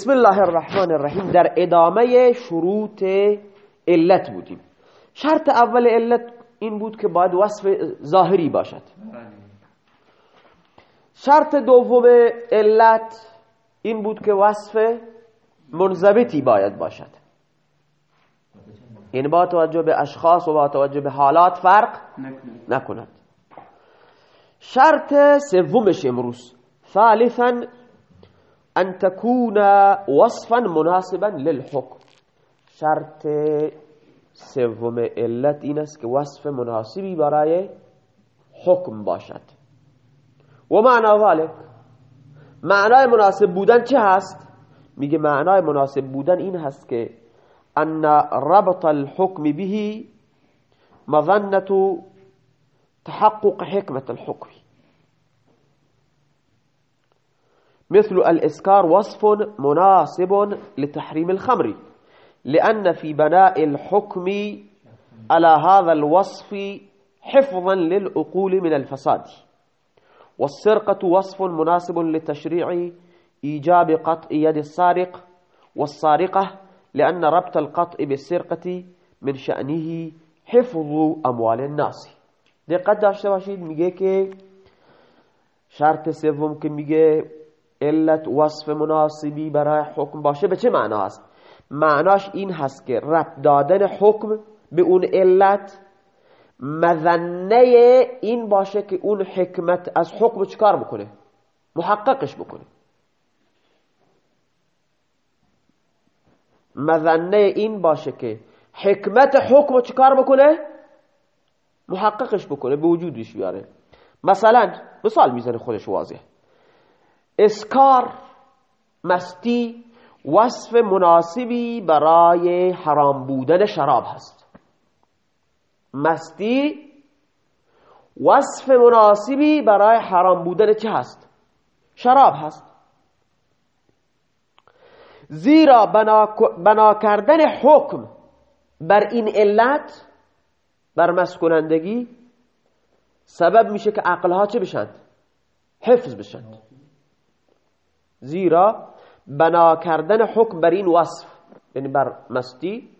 بسم الله الرحمن الرحیم در ادامه شروط علت بودیم. شرط اول علت این بود که باید وصف ظاهری باشد. شرط دوم علت این بود که وصف منضبطی باید باشد. یعنی با توجه به اشخاص و با توجه به حالات فرق نکند. شرط سومش امروز. ثالثا ان تكون وصفا مناسبا للحكم. شرط سوم علت این است که وصف مناسبی برای حکم باشد. و معنی ذلك معنای مناسب بودن چه هست؟ میگه معنای مناسب بودن این هست که ان ربط الحكم به مظنة تحقق حكمة الحكم مثل الإسكار وصف مناسب لتحريم الخمر لأن في بناء الحكم على هذا الوصف حفظا للأقول من الفساد. والسرقة وصف مناسب لتشريع إيجاب قطع يد السارق والسارقة لأن ربط القطع بالسرقة من شأنه حفظ أموال الناس. دقت داشته باشید؟ میگه شرط سوم که علت وصف مناسبی برای حکم باشه به چه معنا هست معناش این هست که رب دادن حکم به اون علت مذنه این باشه که اون حکمت از حکم چکار بکنه؟ محققش بکنه. مذنه این باشه که حکمت حکم چکار بکنه؟ محققش بکنه به وجودش بیاره. مثلا مثال می‌زنه خودش واضح. اسکار مستی وصف مناسبی برای حرام بودن شراب هست. مستی وصف مناسبی برای حرام بودن چه هست؟ شراب هست. زیرا بنا, کردن حکم بر این علت بر مسکنندگی سبب میشه که عقلها چه بشند حفظ بشند زیرا بنا کردن حکم بر این وصف یعنی بر مستی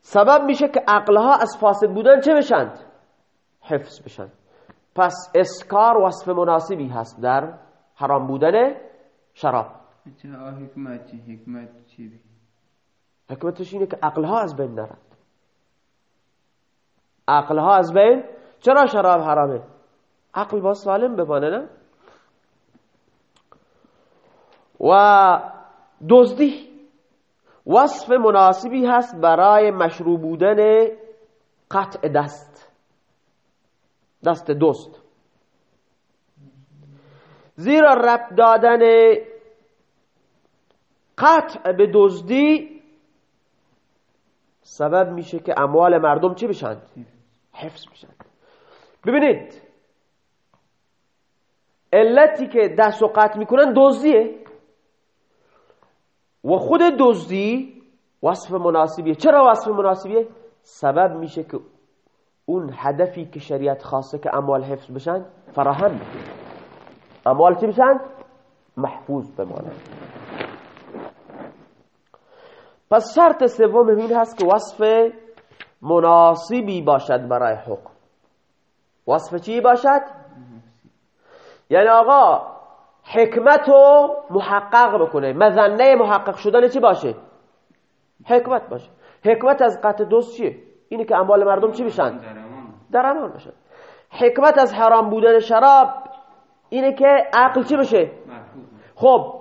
سبب میشه که عقلها از فاسد بودن چه بشند حفظ بشند پس اسکار وصف مناسبی هست در حرام بودن شراب. حکمتش اینه که عقلها از بین نرد عقلها از بین؟ چرا شراب حرامه؟ عقل با سالم بمانه نه؟ و دزدی. وصف مناسبی هست برای مشروع بودن قطع دست. دست دوست زیرا رب دادن قطع به دزدی سبب میشه که اموال مردم چی بشند حفظ بشند ببینید. علتی که دست و قطع می‌کنن دزدیه. و خود دزدی وصف مناسبیه. چرا وصف مناسبیه؟ سبب میشه که اون هدفی که شریعت خاصه که اموال حفظ بشن فراهم اموال چی بشن؟ محفوظ بمانند. پس شرط سوم این هست که وصف مناسبی باشد برای حکم. وصف چی باشد؟ یعنی آقا حکمت رو محقق بکنه. مزنه محقق شدن چی باشه؟ حکمت باشه. حکمت از قطع دوست چیه؟ اینه که اموال مردم چی بشن؟ در امان بشن. حکمت از حرام بودن شراب اینه که عقل چی بشه؟ خب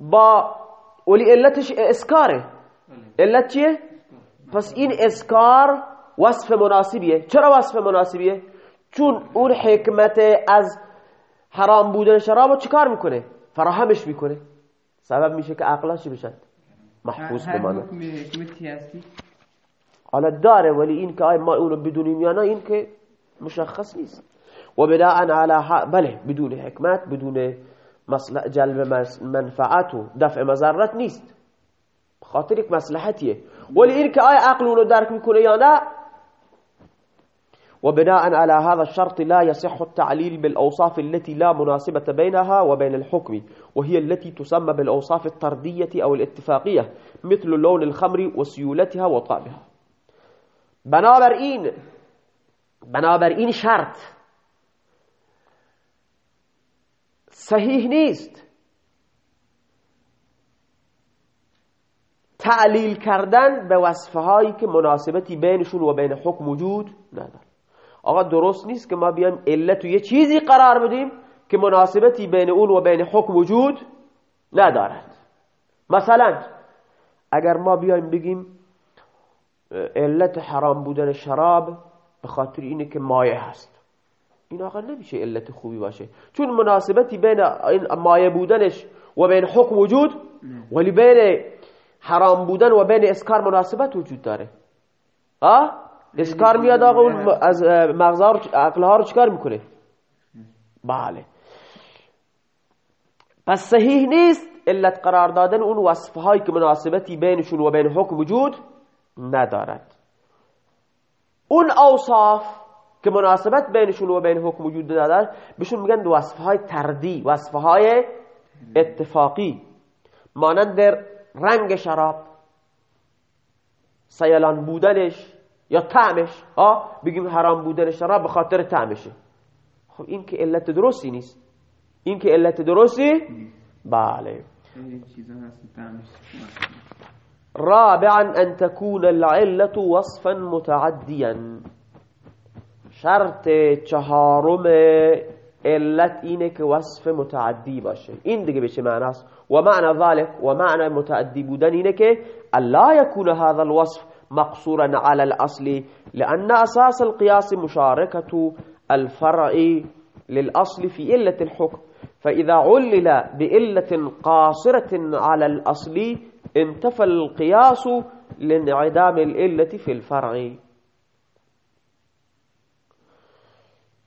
با ولی علتش اسکاره. علت چیه؟ پس این اسکار وصف مناسبیه. چرا وصف مناسبیه؟ چون اون حکمت از حرام بودن شراب رو چیکار می‌کنه؟ فراهمش می‌کنه. سبب میشه که عقلا چی بشن؟ محفوظ بمانه. حالا داره ولی این که ما اونو بدونیم یا نه این که مشخص نیست. و بداء على بله بدون حکمت بدون جلب منفعت و دفع مضرت نیست. خاطر یک مصلحتیه ولی این که آیا عقل اونو درک می‌کنه یا نه وبناء على هذا الشرط لا يصح التعليل بالأوصاف التي لا مناسبة بينها وبين الحكم وهي التي تسمى بالأوصاف الطردية أو الاتفاقية مثل لون الخمر وسيولتها وطعمها. بنابراین بنابراین شرط. صحیح نیست تعلیل کردن به وصفه هایی که مناسبتی بینشون و بین حکم وجود نداره آقا درست نیست که ما بیایم علت و یه چیزی قرار بدیم که مناسبتی بین اون و بین حکم وجود ندارد. مثلا اگر ما بیایم بگیم علت حرام بودن شراب به خاطر اینه که مایه هست. این آقا نمیشه علت خوبی باشه. چون مناسبتی بین این مایه بودنش و بین حکم وجود ولی بین حرام بودن و بین اسکار مناسبت وجود داره. آه؟ اسکار میاد آقا اون از مغزها رو عقلها رو چکار می‌کنه؟ بله. پس صحیح نیست علت قرار دادن اون وصفهایی که مناسبتی بینشون و بین حکم وجود ندارد. اون اوصاف که مناسبت بینشون و بین حکم وجود ندارد بهشون میگن وصفهای تردی وصفهای اتفاقی. مانند رنگ شراب سیلان بودنش یا طعمش ها؟ بگیم حرام بودن شراب به خاطر طعمشه خب این که علت درستی نیست. این که علت درستی بله. رابعا ان تكون العلة وصفا متعديا شرط چهارم علت اینه که وصف متعدی باشه. این دیگه بشه معناست؟ و معنی ذلك و معنی متعدی بودن اینه که لا يكون هذا الوصف مقصورا على الأصل لأن أساس القياس مشاركة الفرع للأصل في إلة الحكم. فإذا علل بإلة قاصرة على الأصل انتفى القياس لانعدام الإلة في الفرع.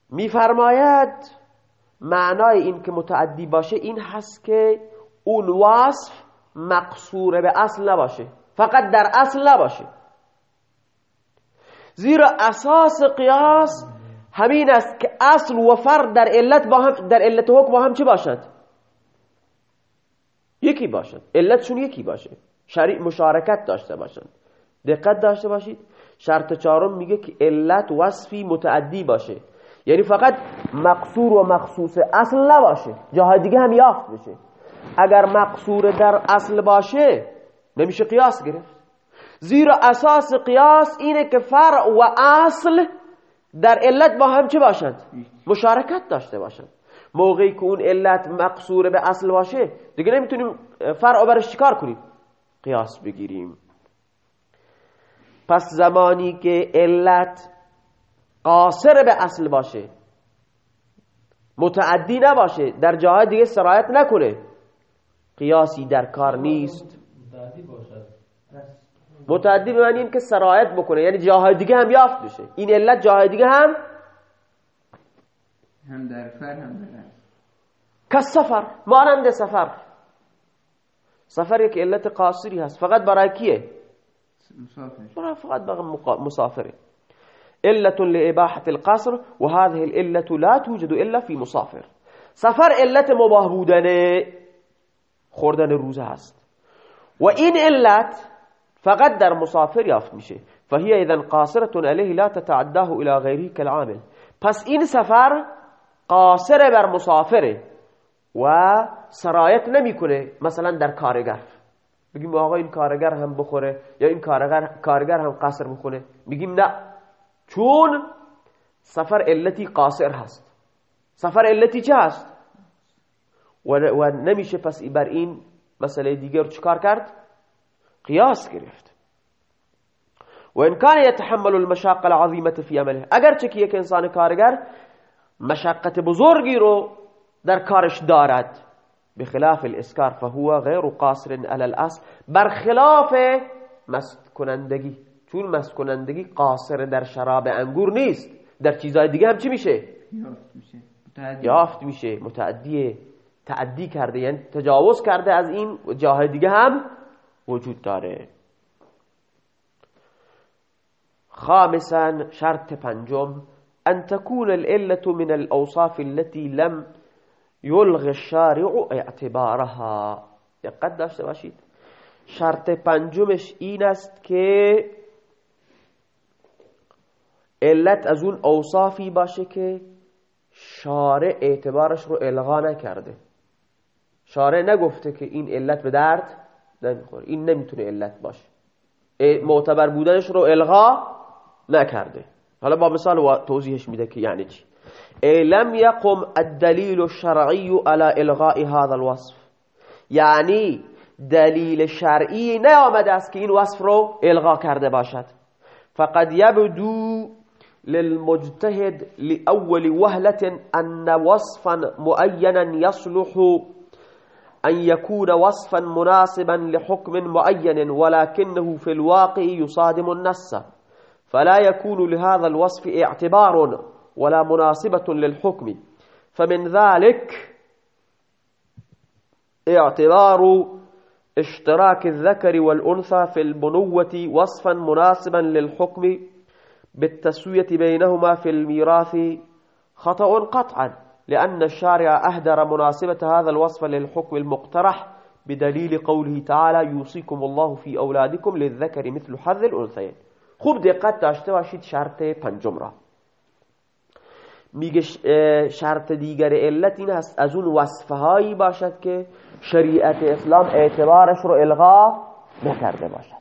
میفرماید معنای این که متعدی باشه این هست که وصف مقصور به اصل فقط در اصل نباشه. زیرا اساس قیاس همین است که اصل و فرد در علت با هم در علت حکم با هم چه باشند یکی باشند علتشون یکی باشه. شریع مشارکت داشته باشند. دقت داشته باشید. شرط چهارم میگه که علت وصفی متعدی باشه. یعنی فقط مقصور و مخصوص اصل نباشه. جاهای دیگه هم یافت بشه. اگر مقصور در اصل باشه نمیشه قیاس گرفت. زیرا اساس قیاس اینه که فرع و اصل در علت با هم چه باشند مشارکت داشته باشند موقعی که اون علت مقصور به اصل باشه دیگه نمی‌تونیم فرع برش چیکار کنیم؟ قیاس بگیریم. پس زمانی که علت قاصر به اصل باشه متعدی نباشه در جاهای دیگه سرایت نکنه قیاسی در کار نیست. متعدی به معنی که سرایت بکنه. یعنی جاهای دیگه هم یافت بشه. این علت جاهای دیگه هم هم در فر هم در سفر مانند سفر. سفر یک علت قاصری هست. فقط برای کیه؟ مسافر. فقط برای مسافره. علة لإباحة القصر وهذه العلة لا توجد إلا في مسافر. سفر علت مباه بودن خوردن روزه هست. و این علت فقط در مسافر یافت میشه. فهي اذا قاصرة عليه لا تتعداه الى غیره كالعامل پس این سفر قاصر بر مسافره و سرایت نمی‌کنه مثلا در کارگر. بگیم آقا این کارگر هم بخوره یا این کارگر, کارگر هم قاصر بکنه میگیم نه. چون سفر علتی قاصر هست. سفر علتی چه هست؟ و نمیشه پس بر این مسئله دیگر چکار کرد؟ قیاس گرفت. و ان کان یتحمل المشاق العظیمه فی عمله. اگر چه که یک انسان کارگر مشقت بزرگی رو در کارش دارد بخلاف الاسکار فهو غیر قاصر علی الاصل برخلاف مست کنندگی چون مست کنندگی قاصر در شراب انگور نیست در چیزهای دیگه هم چی میشه؟ یافت میشه. متعدی. یافت میشه. متعدی تعدی کرده یعنی تجاوز کرده از این جاهای دیگه هم وجود داره. خامسا شرط پنجم أن تكون العلة من الأوصاف التي لم يلغ الشارع اعتبارها. دقت داشته باشید. شرط پنجمش این است که علت از اون اوصافی باشه که شارع اعتبارش رو الغا نکرده. شارع نگفته که این علت به درد نمی‌خوره. این نمی‌تونه علت باشه. معتبر بودنش رو الغا نکرده. حالا با مثال توضیحش میده که یعنی چی. لم يقم الدلیل الشرعی على الغاء هذا الوصف. یعنی دلیل شرعی نیامده است که این وصف رو الغا کرده باشد. فقد يبدو للمجتهد لأول وهلة أن وصفا معينا يصلح أن يكون وصفا مناسبا لحكم معين ولكنه في الواقع يصادم النص. فلا يكون لهذا الوصف اعتبار ولا مناسبة للحكم. فمن ذلك اعتبار اشتراك الذكر والأنثى في البنوة وصفا مناسبا للحكم بالتسوية بينهما في الميراث خطأ قطعا. لأن الشارع أهدر مناسبة هذا الوصف للحكم المقترح بدليل قوله تعالى يوصيكم الله في أولادكم للذكر مثل حظ الأنثيين. خوب دقت داشته باشید شرط پنجم را. میگه شرط دیگر علت این هست از اون باشد که شریعت اسلام اعتبارش رو الغا نکرده باشد.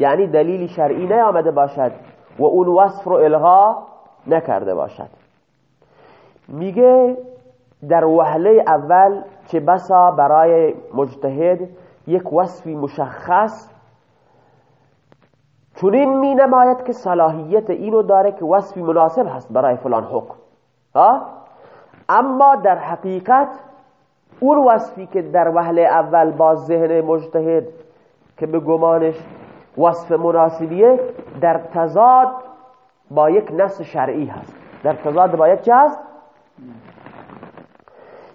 یعنی دلیلی شرعی نیامده باشد و اون وصف رو الغا نکرده باشد. میگه در وهله اول چه بسا برای مجتهد یک وصفی مشخص چنین می نماید که صلاحیت اینو داره که وصفی مناسب هست برای فلان حکم ها؟ اما در حقیقت اون وصفی که در وهله اول با ذهن مجتهد که به گمانش وصف مناسبیه در تضاد با یک نص شرعی هست در تضاد با یک چه هست؟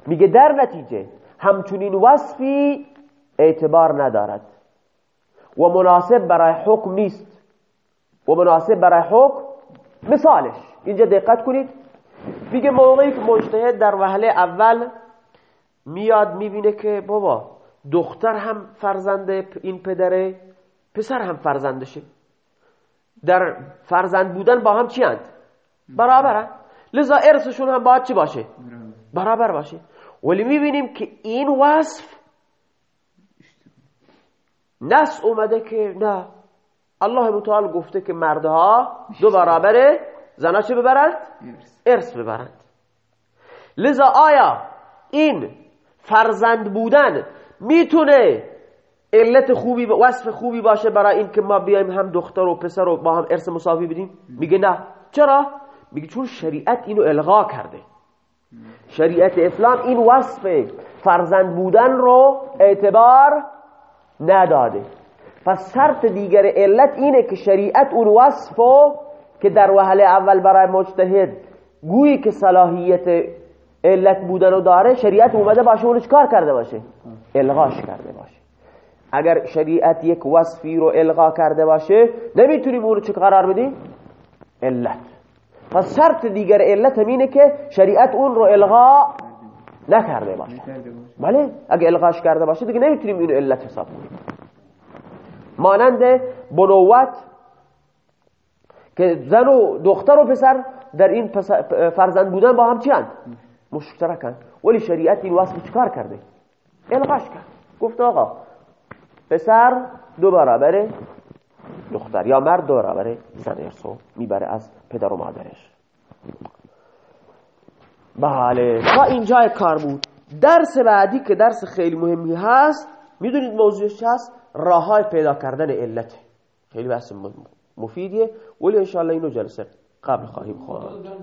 میگه در نتیجه همچنین وصفی اعتبار ندارد. و مناسب برای حکم نیست. و مناسب برای حکم مثالش. اینجا دقت کنید. میگه موقعی که مجتهد در وهله اول میاد می‌بینه که بابا دختر هم فرزند این پدره پسر هم فرزندشه. در فرزند بودن با هم چی هند؟ برابرن. لذا ارثشون هم باید چی باشه؟ برابر. باشه. ولی می‌بینیم که این وصف نس اومده که نه. الله متعال گفته که مردها دو برابره زنها چه ببرند؟ ارث. ببرند. لذا آیا این فرزند بودن می‌تونه علت خوبی وصف خوبی باشه برای این که ما بیایم هم دختر و پسر رو با هم ارث مساوی بدیم؟ میگه نه. چرا؟ میگه چون شریعت اینو الغا کرده. شریعت اسلام این وصف فرزند بودن رو اعتبار نداده. پس شرط دیگر علت اینه که شریعت اون وصفو که در وهله اول برای مجتهد گویی که صلاحیت علت بودن رو داره شریعت اومده باشه اونش کار کرده باشه. الغاش کرده باشه. اگر شریعت یک وصفی رو الغا کرده باشه نمی‌تونیم اون رو چه قرار بدیم؟ علت. پس شرط دیگر علت همینه که شریعت اون رو الغا نکرده باشه. بله؟ اگه الغاش کرده باشه دیگه نمی‌تونیم اینو علت حساب کنیم. مانند بنوت که زن و دختر و پسر در این فرزند بودن با هم چی هست؟ مشترکن ولی شریعت این وصف چکار کرده؟ الغاش کرد. گفت آقا پسر دو برابره دختر یا مرد دو برابره زن ارسو می‌بره از پدر و مادرش. بله تا اینجای کار بود. درس بعدی که درس خیلی مهمی هست می‌دونید موضوعش هست؟ راه های پیدا کردن علت. خیلی بحث مفیدیه. ولی انشاءالله اینو جلسه قبل خواهیم خواهد